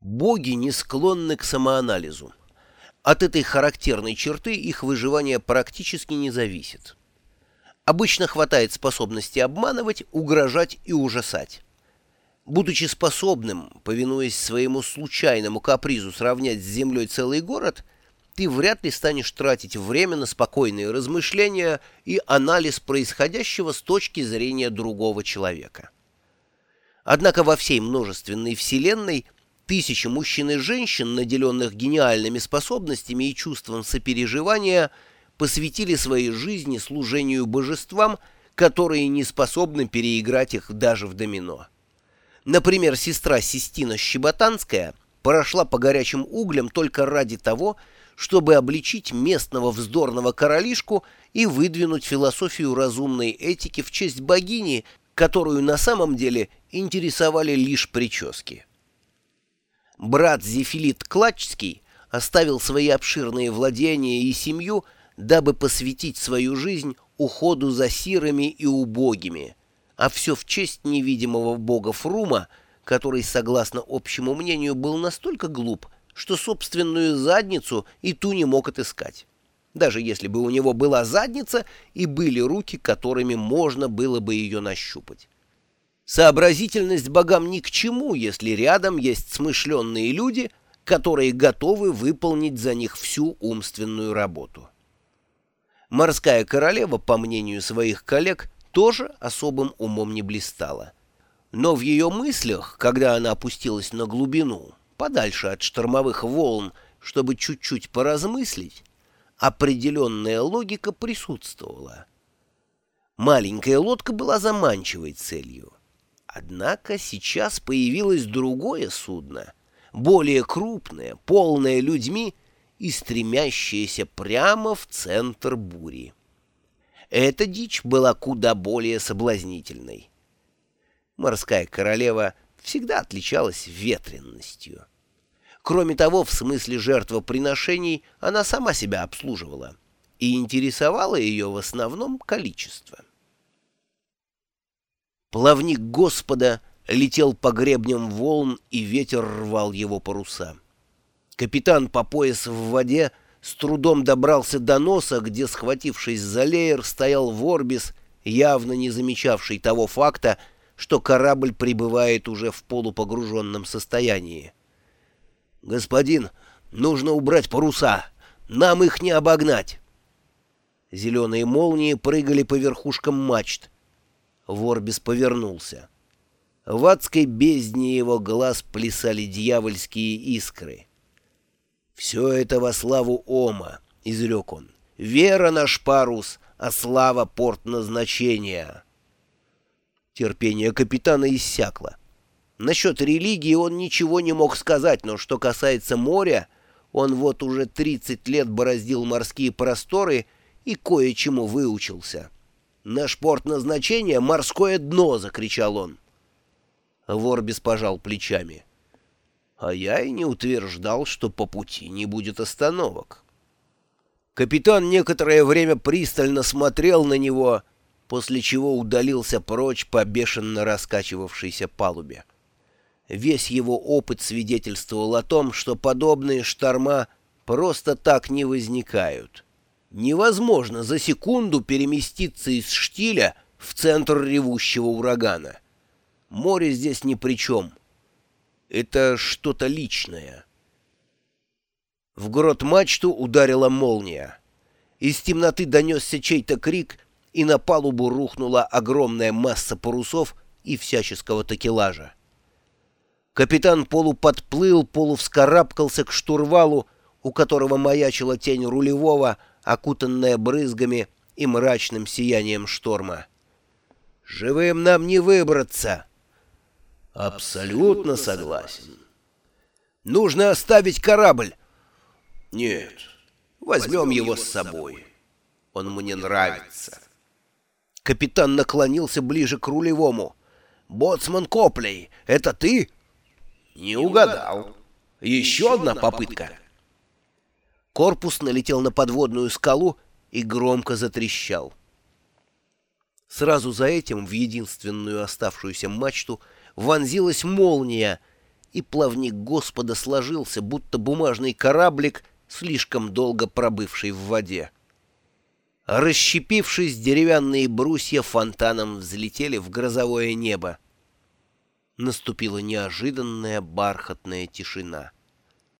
Боги не склонны к самоанализу. От этой характерной черты их выживание практически не зависит. Обычно хватает способности обманывать, угрожать и ужасать. Будучи способным, повинуясь своему случайному капризу, сравнять с землей целый город, ты вряд ли станешь тратить время на спокойные размышления и анализ происходящего с точки зрения другого человека. Однако во всей множественной вселенной – Тысячи мужчин и женщин, наделенных гениальными способностями и чувством сопереживания, посвятили своей жизни служению божествам, которые не способны переиграть их даже в домино. Например, сестра Систина Щеботанская прошла по горячим углям только ради того, чтобы обличить местного вздорного королишку и выдвинуть философию разумной этики в честь богини, которую на самом деле интересовали лишь прически брат Зефилит Клачский оставил свои обширные владения и семью, дабы посвятить свою жизнь уходу за сирами и убогими, а все в честь невидимого бога Фрума, который, согласно общему мнению, был настолько глуп, что собственную задницу и ту не мог отыскать. Даже если бы у него была задница и были руки, которыми можно было бы ее нащупать. Сообразительность богам ни к чему, если рядом есть смышленные люди, которые готовы выполнить за них всю умственную работу. Морская королева, по мнению своих коллег, тоже особым умом не блистала. Но в ее мыслях, когда она опустилась на глубину, подальше от штормовых волн, чтобы чуть-чуть поразмыслить, определенная логика присутствовала. Маленькая лодка была заманчивой целью. Однако сейчас появилось другое судно, более крупное, полное людьми и стремящееся прямо в центр бури. Эта дичь была куда более соблазнительной. Морская королева всегда отличалась ветренностью. Кроме того, в смысле жертвоприношений она сама себя обслуживала, и интересовало ее в основном количество. Плавник Господа летел по гребням волн, и ветер рвал его паруса. Капитан по пояс в воде с трудом добрался до носа, где, схватившись за леер, стоял Ворбис, явно не замечавший того факта, что корабль пребывает уже в полупогруженном состоянии. «Господин, нужно убрать паруса! Нам их не обогнать!» Зеленые молнии прыгали по верхушкам мачт. Ворбис повернулся. В адской бездне его глаз плясали дьявольские искры. «Все это во славу Ома», — изрек он. «Вера наш парус, а слава порт назначения». Терпение капитана иссякло. Насчет религии он ничего не мог сказать, но что касается моря, он вот уже 30 лет бороздил морские просторы и кое-чему выучился. «Наш порт назначения — морское дно!» — закричал он. Ворбис пожал плечами. «А я и не утверждал, что по пути не будет остановок». Капитан некоторое время пристально смотрел на него, после чего удалился прочь по бешено раскачивавшейся палубе. Весь его опыт свидетельствовал о том, что подобные шторма просто так не возникают — Невозможно за секунду переместиться из штиля в центр ревущего урагана. Море здесь ни при чем. Это что-то личное. В грот мачту ударила молния. Из темноты донесся чей-то крик, и на палубу рухнула огромная масса парусов и всяческого такелажа. Капитан полуподплыл, полувскарабкался к штурвалу, у которого маячила тень рулевого, окутанная брызгами и мрачным сиянием шторма. «Живым нам не выбраться!» «Абсолютно согласен. Нужно оставить корабль!» «Нет, возьмем его с собой. Он мне нравится». Капитан наклонился ближе к рулевому. «Боцман Коплей, это ты?» «Не угадал. Еще одна попытка». Корпус налетел на подводную скалу и громко затрещал. Сразу за этим в единственную оставшуюся мачту вонзилась молния, и плавник Господа сложился, будто бумажный кораблик, слишком долго пробывший в воде. Расщепившись, деревянные брусья фонтаном взлетели в грозовое небо. Наступила неожиданная бархатная тишина.